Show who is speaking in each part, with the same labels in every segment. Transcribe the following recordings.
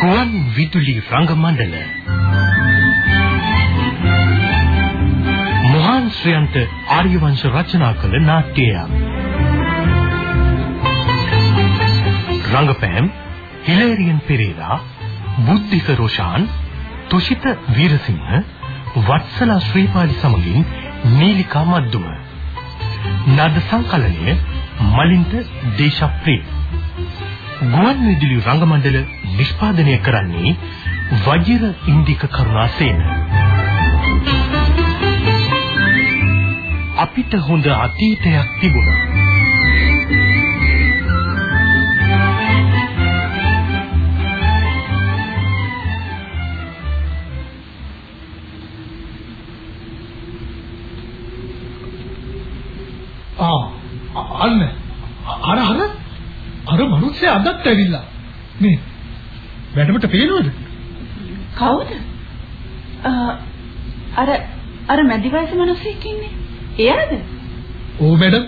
Speaker 1: ගුවන් විදුලි රංග මණ්ඩල මොහාන් ශ්‍රයන්ත ආර්යවංශ රචනා කළ නාට්‍යයක්. රංගපෑම් හිලේරියන් පෙරේරා බුද්ධික රෝෂාන් තුෂිත වීරසිංහ වත්සලා ශ්‍රීපාලි සමගින් නීලිකා මද්දුම නද සංකලනය මලින්ද දේශප්‍රිය ගුවන් විදුලි රංගමණ්ඩල නිෂ්පාදනය කරන්නේ වජිර ඉන්දික කරුණාසේන. අපිට හොඳ අතීතයක් තිබුණා.
Speaker 2: අදත් ඇවිල්ලා මේ වැඩමට පේනවද
Speaker 3: කවුද? අර අර මැදි වයස මිනිහෙක් ඉන්නේ. එයාද?
Speaker 2: ඔව් මැඩම්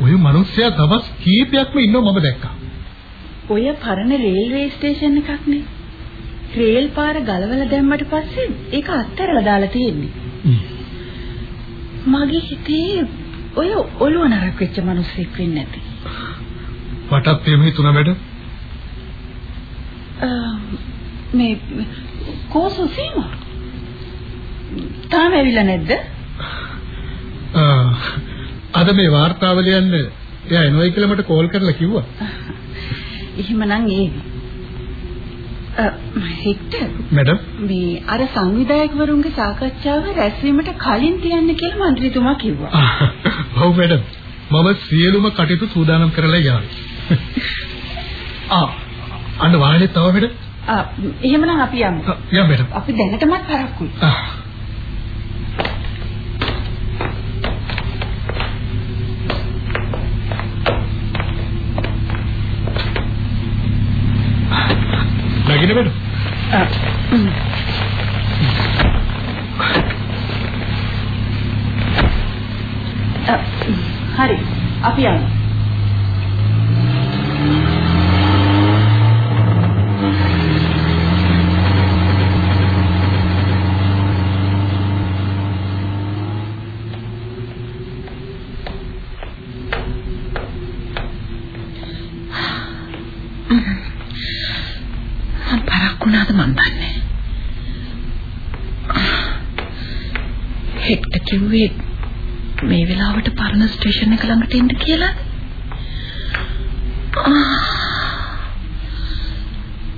Speaker 2: ඔය මිනිස්සයා දවස් කීපයක්ම ඉන්නව මම දැක්කා
Speaker 3: ඔය පරණ රේල්වේ ස්ටේෂන් එකක් නේ. රේල් පාර ගලවලා දැම්මට පස්සේ ඒක අත්හැරලා දාලා තියෙන්නේ. මගේ හිතේ ඔය ඔළුව නරක් වෙච්ච මිනිස්සෙක් වෙන්නේ නැති.
Speaker 2: මටත් එහෙම හිතුණා මැඩම්.
Speaker 3: මේ කෝසු සීමා. තාම ඇවිල්ලා නැද්ද?
Speaker 2: අද මේ වார்த்தාව ලියන්න එයා එනවයි කියලා මට කෝල් කරලා කිව්වා.
Speaker 3: එහෙමනම් ඒ හෙක්ටර්
Speaker 2: මැඩම්
Speaker 3: මේ අර සංවිධායකවරුන්ගේ සාකච්ඡාව රැස්වීමට කලින් තියන්න කියලා മന്ത്രിතුමා කිව්වා.
Speaker 2: ඔව් මැඩම් මම සියලුම කටයුතු සූදානම් කරලා යාවි. ආ අන්න වාහනේ තව මැඩම්.
Speaker 3: ආ එහෙමනම් අපි යමු.
Speaker 2: යම් මැඩම්.
Speaker 3: අපි දැනටමත් පරක්කුයි.
Speaker 2: ආ නගින මැඩම්.
Speaker 3: හරි. අපි යමු.
Speaker 4: මම පරක් වුණාද මන් දන්නේ. හෙක්ට කිව්වේ මේ වෙලාවට පරණ ස්ටේෂන් එක ළඟට එන්න කියලා.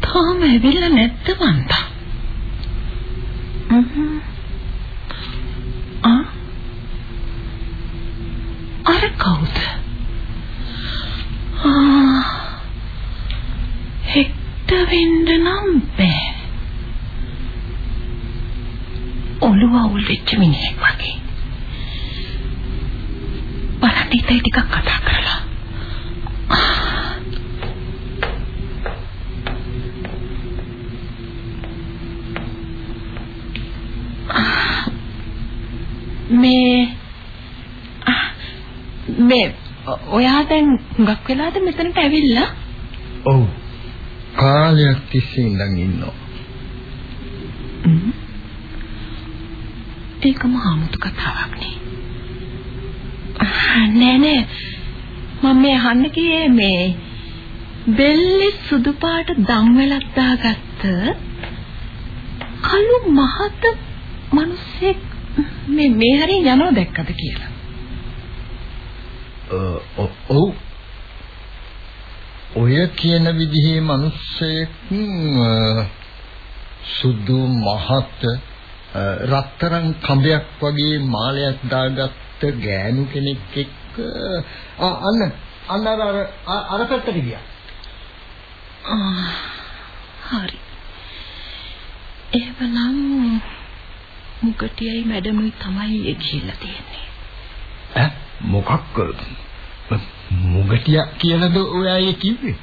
Speaker 4: තාම ඇවිල්ලා නැද්ද මන්ද? ආ අර කවුද? ආ හෙක්ට වෙන්න නම් බෑ. ඔළුව අවුල් වෙච්ච මිනිහෙක් වගේ. ඉතින් ටිකක් කතා කරලා. මේ මේ ඔයා දැන් හුඟක් වෙලාද මෙතනට ඇවිල්ලා?
Speaker 5: ඔව් කාලයක් තිස්සේ ඉඳන් ඉන්නවා.
Speaker 4: ඒක මහමුතු කතාවක් නේ. නෑ නෑ මම මේ අහන්න ගියේ මේ බෙල්ලේ සුදු පාට දම් වෙලක් දාගත්ත කළු මහත මිනිස්සෙක් මේ මේ හරිය යනව දැක්කද කියලා.
Speaker 5: ඔව් ඔය කියන විදිහේ මිනිස්සෙක් සුදු මහත් රත්තරන් කඹයක් වගේ මාලයක් දාගත්ත ගෑනු කෙනෙක් එක්ක අන්න අන්න අර අර පැත්තට ගියා.
Speaker 4: හරි. එහෙමනම් මුකටියයි මැඩමුයි තමයි ගිහිල්ලා තියෙන්නේ.
Speaker 5: ඈ මොකක් මුගටිය කියලාද ඔයා කිව්වේ?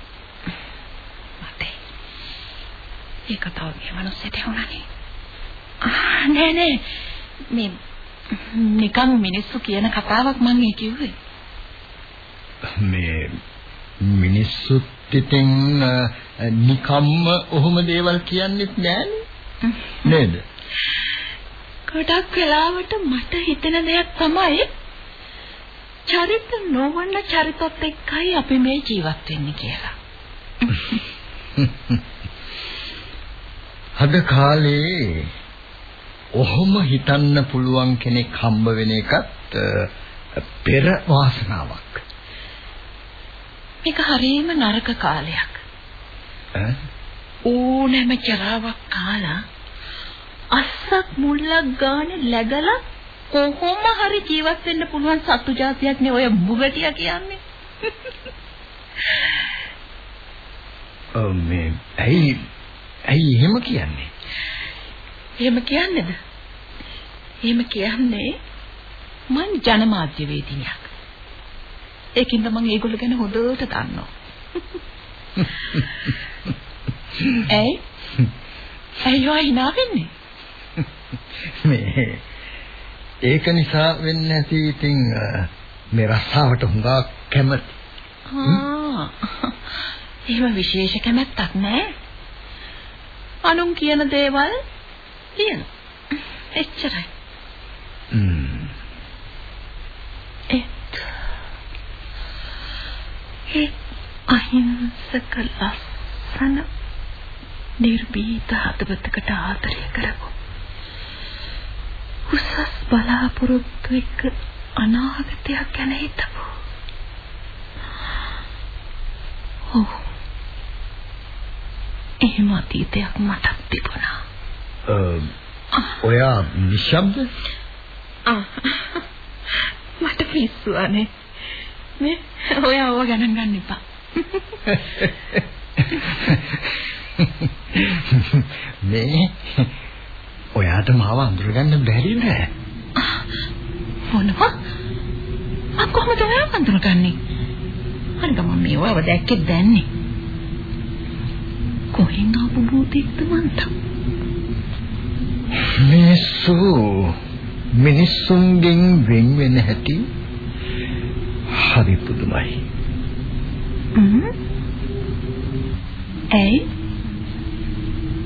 Speaker 4: මතේ. ඒක තව මේ මිනිස්සුන්ට වුණානේ. නෑ නෑ මේ නිකන් මිනිස්සු කියන කතාවක් මම කිව්වේ.
Speaker 5: මේ මිනිස්සුත් ඉතින් නිකම්ම ඔහොම දේවල් කියන්නෙත් නෑනේ. නේද?
Speaker 4: ගොඩක් වෙලාවට මට හිතෙන දෙයක් තමයි චරිත නොවන චරිතත් එක්කයි අපි මේ ජීවත් වෙන්නේ කියලා.
Speaker 5: අද කාලේ ඔහොම හිතන්න පුළුවන් කෙනෙක් හම්බ වෙන එකත් පෙර වාසනාවක්.
Speaker 4: මේක හරීම නරක කාලයක්.
Speaker 5: ඈ?
Speaker 4: ඕනෑම ජරාවක් කාලා අස්සක් මුල්ලක් ගානේ läගලා කොහොම හරි ජීවත් වෙන්න පුළුවන් සත්තු జాතියක් නේ ඔය මුගටියා කියන්නේ.
Speaker 5: ඔව් මේ ඇයි ඇයි එහෙම කියන්නේ?
Speaker 4: එහෙම කියන්නේද? එහෙම කියන්නේ මං ජනමාධ්‍යවේදිනියක්. ඒකින්ද මං ඒගොල්ලෝ ගැන හොඳට දන්නවා. ඇයි? ඇයි hina වෙන්නේ?
Speaker 5: මේ ඒක නිසා වෙන්නේ නැති ඉතින් මේ රස්සාවට හුඟක් කැමති.
Speaker 4: ආ. එහෙම විශේෂ කැමැත්තක් නැහැ. අනුන් කියන දේවල් කියන. එච්චරයි.
Speaker 5: ම්ම්.
Speaker 4: ඒත් ඒ අහිංසක ලස්සන නිර්භීත හදවතකට ආදරය කරපො උසස් බලාපොරොත්තු එක්ක අනාගතයක් ගැන හිතපො ඔව් එහෙම අතීතයක් මටත් තිබුණා
Speaker 5: ඔයා නිශ්ශබ්ද?
Speaker 4: ආ මට පිස්සු අනේ. මේ ඔයා ඕවා ගණන් ගන්න එපා.
Speaker 5: මේ ඔයාට මාව අඳුරගන්න බැරි නෑ.
Speaker 4: මොනවා? මම කොහොමද ඔයාව අඳුරගන්නේ අනික මම මේවව දැක්කේ දැන්නේ. කොහෙන් ආපු භූතෙක්ද මන්ට
Speaker 5: මිනිස්සු මිනිස්සුන්ගෙන් වෙන් වෙන හැටි හරි පුදුමයි.
Speaker 4: ඇයි?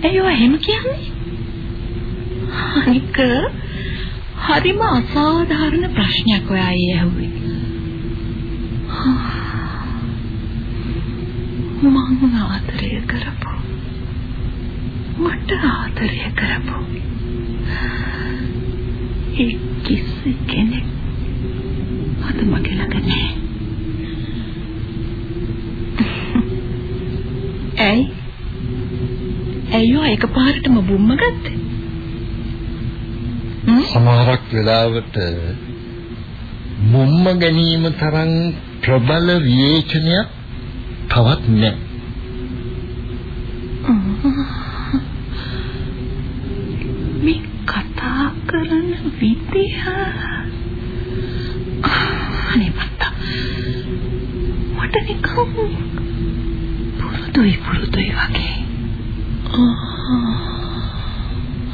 Speaker 4: ඇයි ඔය එහෙම කියන්නේ? අනික හරිම අසාධාරණ ප්‍රශ්නයක් ඔයා ඊයේ ඇහුවේ. මම ආදරය කරපු මට ආදරය කරපු ඒ කිසි කෙනෙක් අද මගේ ළඟ නැහැ ඇයි ඇයි ඔය එකපාරටම බුම්ම ගත්තේ හ්ම්?
Speaker 5: සමහරක් වෙලාවට මුම්ම ගැනීම තරම් ප්‍රබල විවේචනයක් තවත් නැහැ.
Speaker 4: මේ කතා කරන විදිහ අනේ මත්තා මට නිකන් පුරුදුයි පුරුදුයි වගේ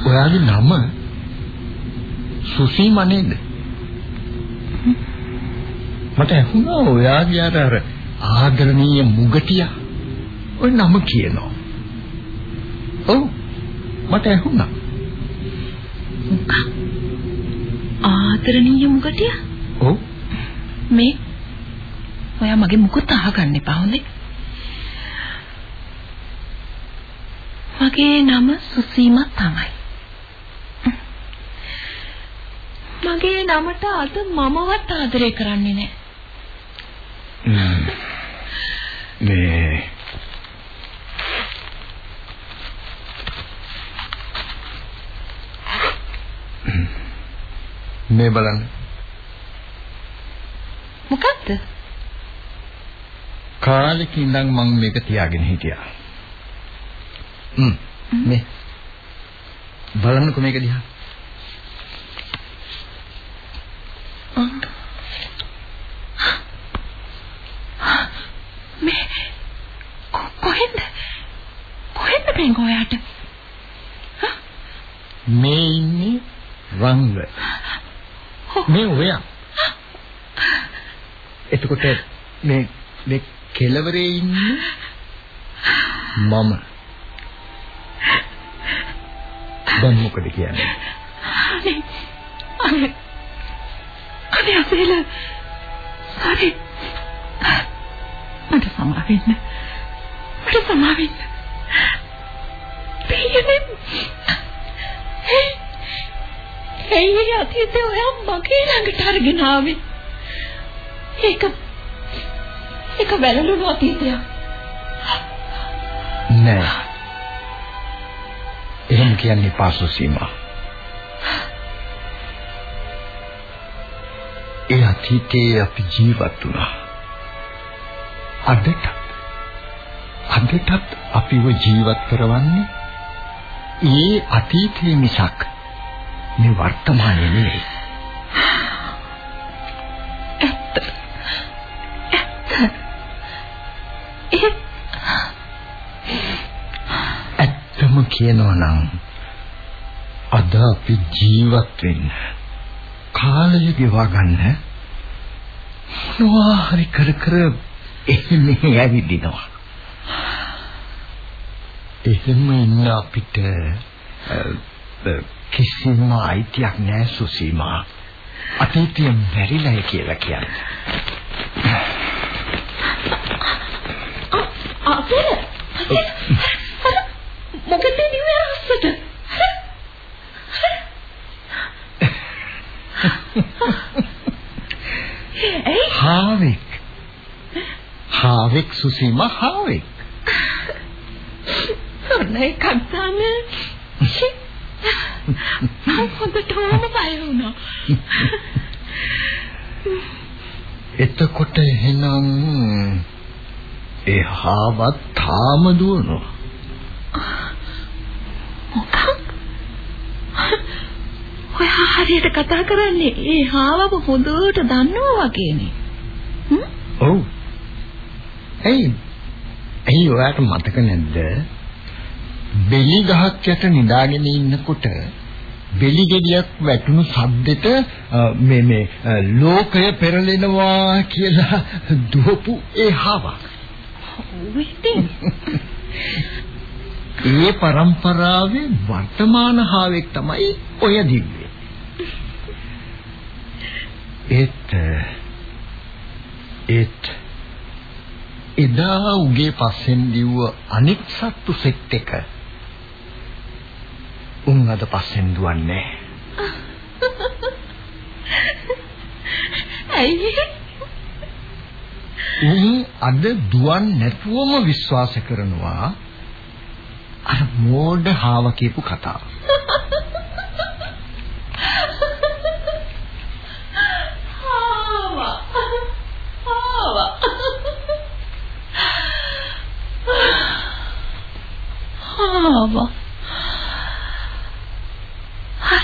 Speaker 5: ඔයාගේ නම සුසීමා නේද? මට ඇහුණා ඔයාගේ අර අර ආදරණීය මුගටියා ඔය නම කියනවා. ඔව් මට ඇහුණා.
Speaker 4: ආදරණීය මුගටිය?
Speaker 5: ඔව්.
Speaker 4: මේ? ඔයා මගේ මුකුත් අහගන්න එපා හොඳේ. මගේ නම සුසීමා තමයි. මගේ නමට අද මමවත් ආදරය කරන්නේ නැහැ
Speaker 5: ම්ම්. මේ මේ බලන්න
Speaker 4: මොකද්ද
Speaker 5: කාලෙක ඉඳන් මම මේක තියාගෙන හිටියා. හ්ම් මේ බලන්නකෝ මේක දිහා.
Speaker 4: මේ කො- කොහෙන්ද කොහෙන්ද මේ ගෝයාට
Speaker 5: මේ ඉන්නේ රංග. මේ ඔයා. එතකොට මේ මේ කෙලවරේ ඉන්නේ මම. දැන් මොකද කියන්නේ?
Speaker 4: අනේ. අනේ. අනේ අපේල. සරි මට සමා වෙන්න මට සමා වෙන්න පියනේ. හේ හේ අතීතේ ඔයා මගේ ළඟට අරගෙන ආවේ ඒක ඒක වැළලුණු අතීතයක්
Speaker 5: නෑ. එහෙම කියන්නේ පාසු සීමා. ඒ අතීතයේ අපි ජීවත් වුණා. අදට අදටත් අපිව ජීවත් කරවන්නේ ඒ අතීතයේ මිසක් මේ වර්තමානයේ නෙවෙයි.
Speaker 4: ඒ
Speaker 5: ඇත්තම කියනවා නම් අද අපි ජීවත් වෙන්න කාලය ගෙවා ගන්න මොනවා හරි කර කර එහෙම ඇවිදිනවා. එහෙම ඉන්න අපිට කිසිම අයිතියක් නැහැ සුසීමා. අතීතය මැරිලායි කියලා කියන්නේ.
Speaker 4: අපේ මොකද නිවේ රස්සට ඒ
Speaker 5: හාවෙක්. හාවෙක් සුසීමා හාවෙක්.
Speaker 4: ඔන්න එකක් දාන්න හොඳටම බය වුණා
Speaker 5: එතකොට එහෙනම් ඒ හාවත් තාම දුවනවා.
Speaker 4: මොකක් ඔයා හරියට කතා කරන්නේ ඒ හාවව හොඳට දන්නවා වගේනේ හ්ම්
Speaker 5: ඔව්. ඇයි? ඇයි ඔයාට මතක නැද්ද? බෙලි ගහක් යට නිදාගෙන ඉන්නකොට බෙලි ගෙඩියක් වැටුණු සද්දෙට මේ මේ ලෝකය පෙරලෙනවා කියලා දුවපු ඒ හාවා.
Speaker 4: ඔව් ඉතින්
Speaker 5: ඒ પરම්පරාවේ වර්තමාන හාවෙක් තමයි ඔය දිව්වේ. ඒත් ඒත් එදා උගේ පස්සෙන් දිව්ව අනිත් සත්තු සෙට් එක උන් අද පස්සෙන් දුවන්නේ?
Speaker 4: ඇයි?
Speaker 5: උන් අද දුවන් නැතුවම විශ්වාස කරනවා. අර මෝඩ හාව කියපු කතාව.
Speaker 4: ආවා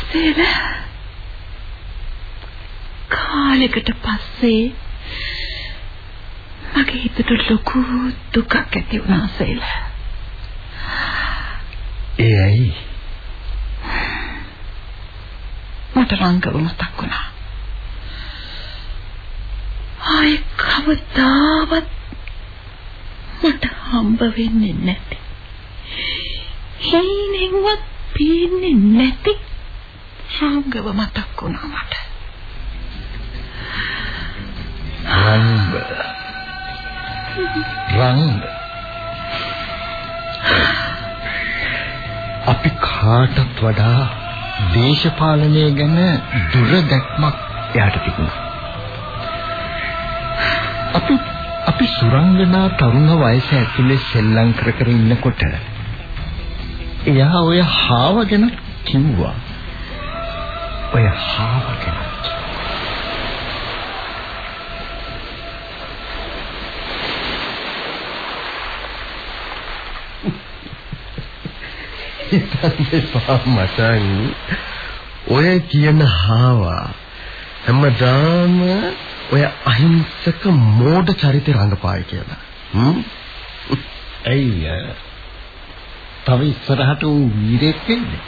Speaker 4: හසෙල කාලෙකට පස්සේ මගේ හිතට ලොකු දුකක් ඇති වුණා සේල.
Speaker 5: ඒ ඇයි?
Speaker 4: මට රංගව මතක් වුණා. ආයේ කවදාවත් මට හම්බ වෙන්නේ නැති. හීනෙන්වත් පේන්නේ නැති රංගව මතක් වුණා මට
Speaker 5: රංග. රංග. අපි කාටත් වඩා දේශපාලනය ගැන දුර දැක්මක් එයාට තිබුණා. අපි අපි සුරංගනා තරුණ වයස ඇතුලේ සෙල්ලම් කර කර ඉන්නකොට එයා ඔය හාව ගැන කිව්වා. ඔය හාව ගැන.
Speaker 6: එපා මචං ඔය කියන හාවා හැමදාම ඔය අහිංසක මෝඩ චරිත රඟපායි කියලා. හ්ම්?
Speaker 5: ඇයි තව ඉස්සරහට ඌ වීරෙක් වෙන්නේ?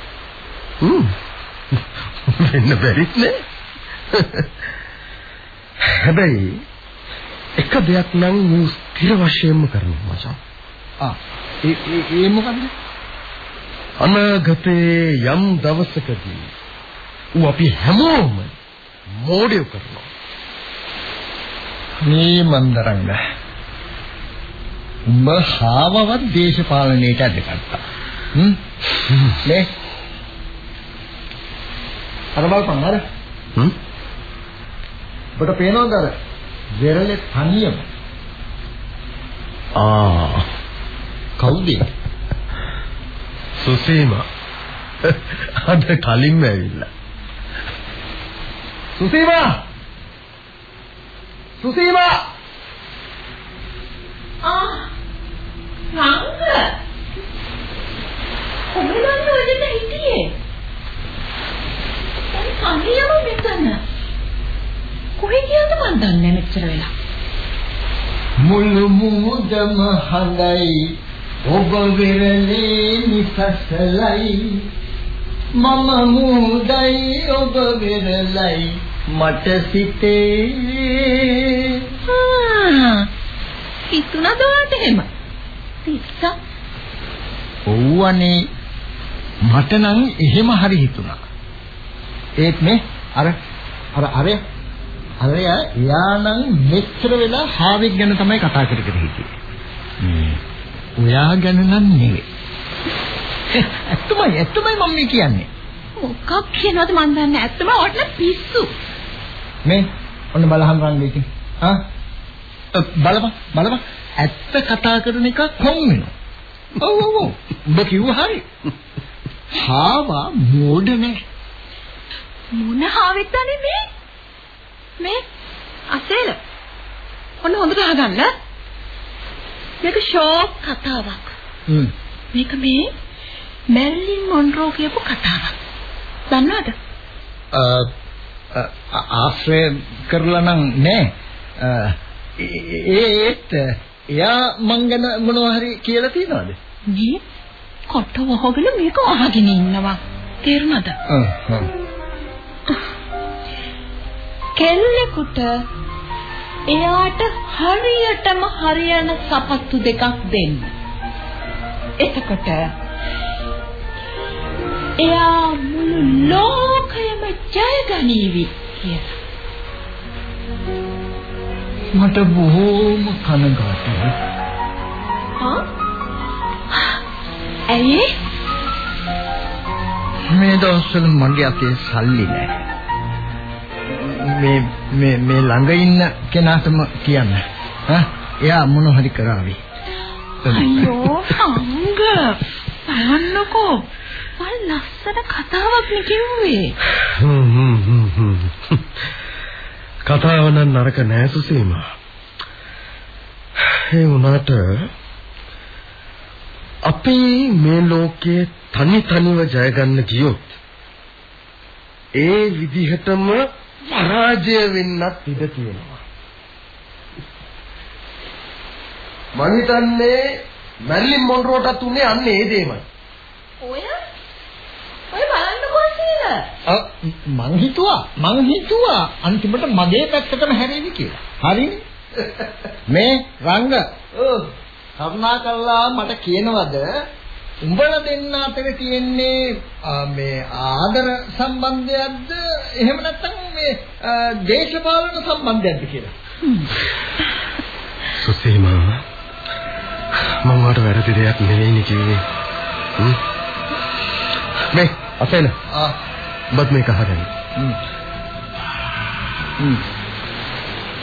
Speaker 6: හ්ම් වෙන්න බැරිත් නේ හැබැයි එක දෙයක් නම් ඌ ස්ථිර වශයෙන්ම කරනවා මචං.
Speaker 5: ආ ඒ ඒ ඒ මොකද්ද?
Speaker 6: අනාගතයේ යම් දවසකදී ඌ අපි හැමෝම මෝඩයෝ කරනවා.
Speaker 5: මේ මන්දරංග. උඹ හාවවත් දේශපාලනයට ඇදගත්තා. හ්ම්? නේ? අර බලපන් අර.
Speaker 6: හ්ම්?
Speaker 5: ඔබට පේනවද අර? වෙරළේ තනියම.
Speaker 6: ආ
Speaker 5: කවුද?
Speaker 6: සුසීමා අද කලින්ම ඇවිල්ලා.
Speaker 5: සුසීමා! සුසීමා!
Speaker 4: ආ රංග කොහේ ගන්න ඔයගෙට හිටියේ තනියම මෙතන. කොහේ ගියාද මන් දන්නේ මෙච්චර වෙලා?
Speaker 5: මුළු මුදම හඳයි. ඔබ විරලේ නිසසලයි. මම මුදයි ඔබ විරලයි මට සිතේ
Speaker 4: හිතුණද ඔයාට එහෙම? තිස්සා
Speaker 5: ඔව්වනේ. මට නම් එහෙම හරි හිතුණා ඒත් මේ අර අර අරය අරය එයා නම් මෙච්චර වෙලා හාවෙක් ගැන තමයි කතා කර කර හිටියේ ඔයා ගැන නම් නෙවෙයි. ඇත්තමයි ඇත්තමයි මම මේ කියන්නේ.
Speaker 4: මොකක් කියනවද මන් දන්නේ ඇත්තම ඔයාට පිස්සු.
Speaker 5: මේ ඔන්න බලහන් රංග ඉතින්. ආ? බලපන් බලපන්. ඇත්ත කතා කරන එක කොම් වෙනවා. ඔව් ඔව් ඔව්. ඔබ කිව්ව හරි හාවා මෝඩ නෑ
Speaker 4: මොන හාවෙක්ද මේ? මේ අසේල. ඔන්න හොඳට අහගන්න. මේක ෂෝක් කතාවක්.
Speaker 5: හ්ම්.
Speaker 4: මේක මේ මැරිලින් මොන්රෝ කියපු කතාවක්. දන්නවද?
Speaker 5: ආශ්‍රය කරලා නම් නෑ. ඒත් එයා මං ගැන මොනවා හරි කියලා තියනවද?
Speaker 4: මේ කොට වහගෙන මේක අහගෙන ඉන්නවා. තේරුණාද?
Speaker 5: හ්ම් හ්ම්
Speaker 4: කෙල්ලෙකුට එයාට හරියටම හරියන සපත්තු දෙකක් දෙන්න. එතකොට එයා මුළු ලෝකයම ජය ගනීවි කියලා.
Speaker 5: මට බොහෝම කනගාටුයි
Speaker 4: හා? ඇයි?
Speaker 5: මේ දවස්වල මගේ අතේ සල්ලි නැහැ. මේ මේ මේ ළඟ ඉන්න කෙනාටම කියන්න. හා? එයා මොන හරි කරાવી.
Speaker 4: අයියෝ අංග බලන්නකෝ. මල් ලස්සන කතාවක් නේ කිව්වේ.
Speaker 6: කතාව නම් නරක නෑ සුසීමා. ඒ වුණාට අපි මේ ලෝකයේ තනි තනිව ජය ගන්න ගියොත් ඒ විදිහටම පරාජය වෙන්නත් ඉඩ තියෙනවා. මං හිතන්නේ මැරිලින් මොන්රෝටත් උනේ අන්න ඒ දේමයි.
Speaker 4: ඔය ඔය බලන්නකෝ සීල.
Speaker 5: අ, මං හිතුවා මං හිතුවා අන්තිමට මගේ පැත්තටම හැරෙවි කියලා. හරිනේ. මේ රංග ඔව් කරුණාකරලා මට කියනවද උඹලා දෙන්න අතර තියෙන්නේ මේ ආදර සම්බන්ධයක්ද එහෙම නැත්නම් මේ දේශපාලන සම්බන්ධයක්ද කියලා.
Speaker 6: සුසීමා මම වට වැරදි දෙයක් නෙවෙයිනේ කිව්වේ. මේ අපේන
Speaker 5: ආ
Speaker 6: බත් මේක.
Speaker 5: හ්ම්.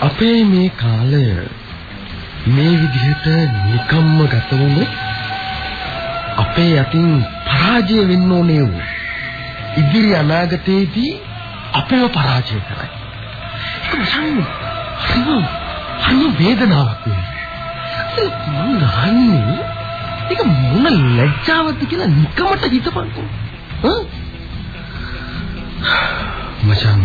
Speaker 6: අපේ මේ කාලය මේ විදිහට නිකම්ම ගත වුණොත් අපේ යටින් පරාජය වෙන්න ඕනේ වූ ඉදිරි අනාගතයේදී අපේව පරාජය කරයි. ඒක මසන්න හරි හරි වේදනාවක් වෙනවා. මං අහන්නේ ඒක මොන ලැජ්ජාවක්ද කියලා නිකමට හිතපන්කෝ. හ්ම්? මචං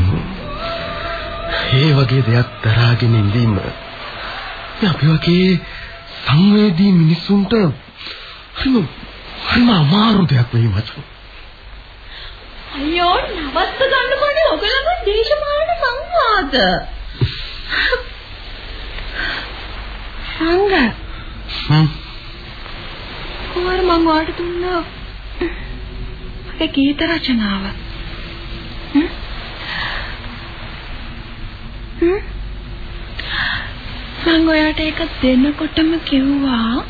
Speaker 6: ඒ වගේ දෙයක් දරාගෙන ඉඳීම මේ අපි වගේ සංවේදී මිනිසුන්ට හරිම හරිම අමාරු දෙයක් වෙයි මචං.
Speaker 4: අයියෝ නවත්ත ගන්නකොට ඔයගොල්ලෝ දේශපාලන සංවාද. සංග.
Speaker 6: හ්ම්.
Speaker 4: කොහොමද මං ඔයාලට දුන්නා? ඒ ගීත රචනාව. හ්ම්? හ්ම්? මං ඔයාලට ඒක දෙන්නකොටම කිව්වා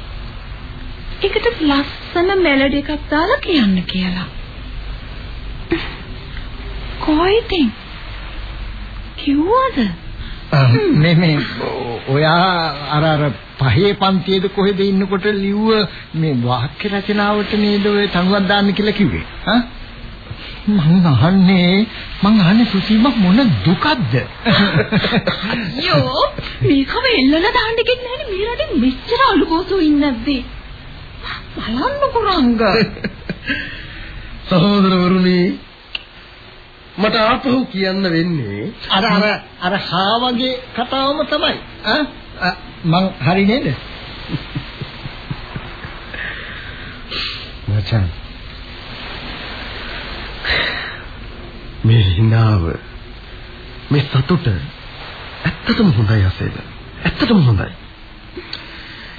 Speaker 4: ඒකට ලස්සන මෙලඩි එකක් දාලා කියන්න කියලා. කොයිද? කිව්වද?
Speaker 5: මේ මේ ඔයා අර අර පහේ පන්තියේද කොහෙද ඉන්නකොට ලිව්ව මේ වාක්‍ය රචනාවට නේද ඔය තනුවක් දාන්න කියලා කිව්වේ හා මං අහන්නේ මං අහන්නේ සුසීම මොන දුකක්ද
Speaker 4: අයියෝ මේකම එල්ලලා දාන්න කිව්වේ නෑනේ මේ රටේ මෙච්චර අලුකෝසු ඉන්නේ නැද්ද බලන්නකො රංග
Speaker 6: සහෝදරවරුනි මට ආපහු කියන්න වෙන්නේ
Speaker 5: අර අර අර හාවගේ කතාවම තමයි. ඈ මං හරි නේද?
Speaker 6: මචං. මේ හිනාව මේ සතුට ඇත්තටම හොඳයි අසේද? ඇත්තටම හොඳයි.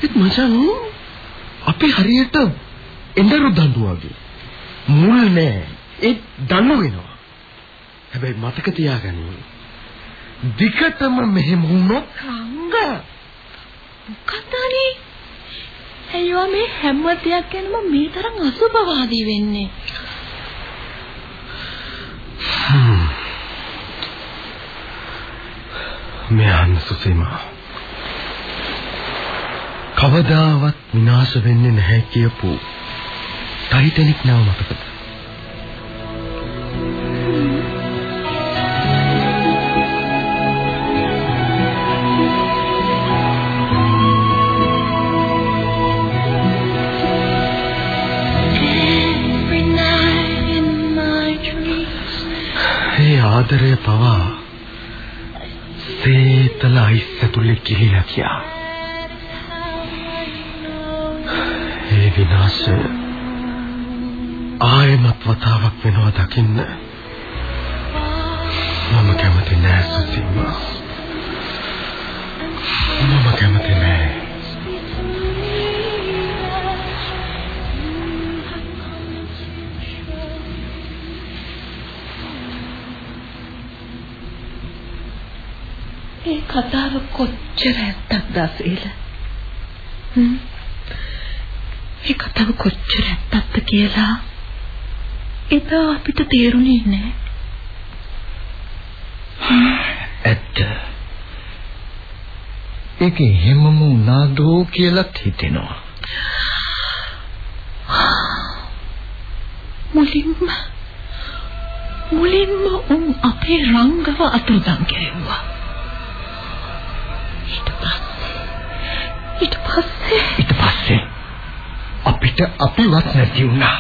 Speaker 6: ඒත් මචං අපි හරියට එඬරු දඬු වගේ. මුල් නෑ. ඒ දඬු වෙනවා. හැබැයි මතක තියාගන්න දිකටම මෙහෙම වුණොත්
Speaker 4: රංග! මොකක්දනේ අයියෝ මේ හැම දෙයක් ගැනම මේ තරම් අසුභවාදී වෙන්නේ?
Speaker 6: මේ අන්න සුසීමා කවදාවත් විනාශ වෙන්නේ නැහැ කියපු ටයිටැනික් නව මතකද ආදරය පවා සීතල අයිස් ඇතුලේ කිලිලා ගියා. විනාශය ආයමත් වතාවක් වෙනවා දකින්න. මම කැමති නෑ සුසීමා. මම කැමති නෑ.
Speaker 4: ඒ කතාව කොච්චර ඇත්තක්ද අසීල හ්ම් ඒ කතාව කොච්චර ඇත්තක්ද කියලා එදා අපිට තේරුණේ නෑ
Speaker 5: ඇත්ත. ඒක එහෙමම වුණාදෝ කියලාත් හිතෙනවා.
Speaker 4: මුලින්ම මුලින්ම උන් අපේ රංගව අතුරුදන් කෙරෙව්වා. ඊට පස්සේ ඊට පස්සේ
Speaker 5: ඊට පස්සේ අපිට අපිවත් නැති වුණා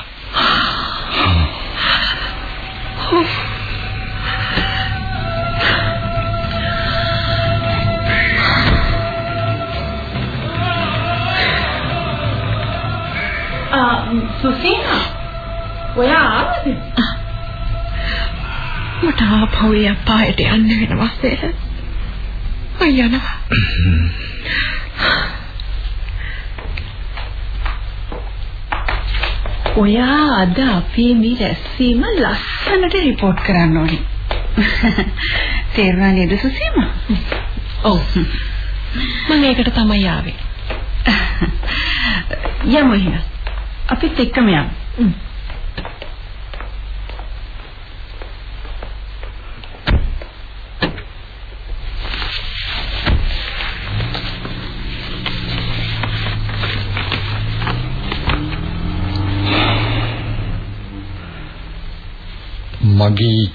Speaker 3: ආ සුසීනා ඔයා ආවද?
Speaker 4: මට ආපහු යපායට යන්න වෙනවා සේල. අයියනවා.
Speaker 3: ඔයා අද අපේ මේ රැස්වීම ලස්සනට report කරන්න ඕනි. තේරුණා නේද සුසීමා?
Speaker 4: ඔව්. මම ඒකට තමයි ආවේ.
Speaker 3: යමු එහෙනම්. අපිත් එක්කම යමු.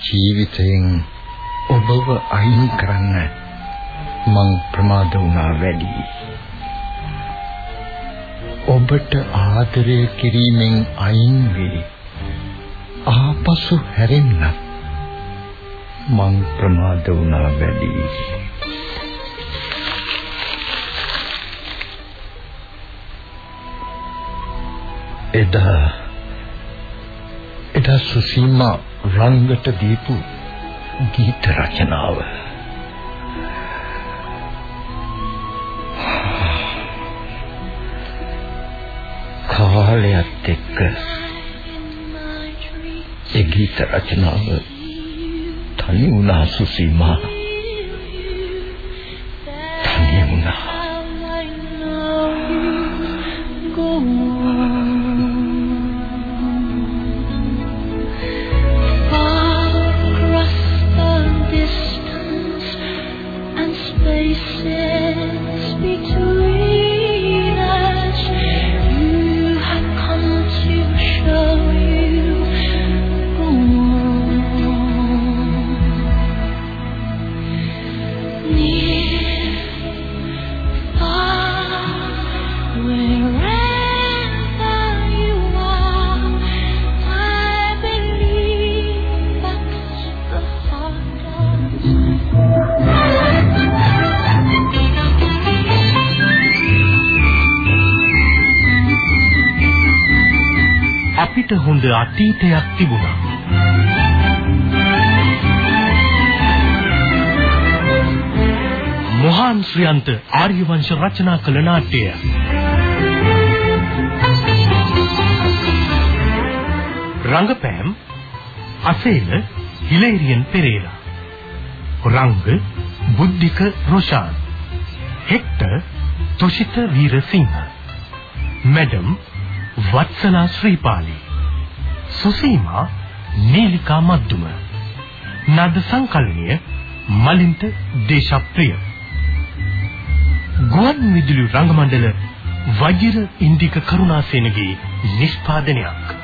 Speaker 5: ජීවිතයෙන් ඔබව අයින් කරන්න මං ප්‍රමාද වුණා වැඩි. ඔබට ආදරය කිරීමෙන් අයින් වී ආපසු හැරෙන්න මං ප්‍රමාද වුණා වැඩි. එදා එදා සුසීමා
Speaker 4: රංගට දීපු ගීත රචනාව. කාලයත් එක්ක ඒ ගීත රචනාව තනි වුණා සුසීමා.
Speaker 1: අතීතයක් තිබුණා. මොහාන් ශ්‍රියන්ත ආර්යවංශ රචනා කළ නාට්‍යය. රංගපෑම් අසේල හිලේරියන් පෙරේරා. රංග බුද්ධික රොෂාන්. හෙක්ටර් තුෂිත වීරසිංහ. මැඩම් වත්සලා ශ්‍රීපාලි සුසීමා නීලිකා මද්දුම. නද සංකල්පය මලින්ත දේශප්‍රිය. ගුවන් විදුලි රංගමණ්ඩල වජිර ඉන්දික කරුණාසේනගේ නිෂ්පාදනයක්.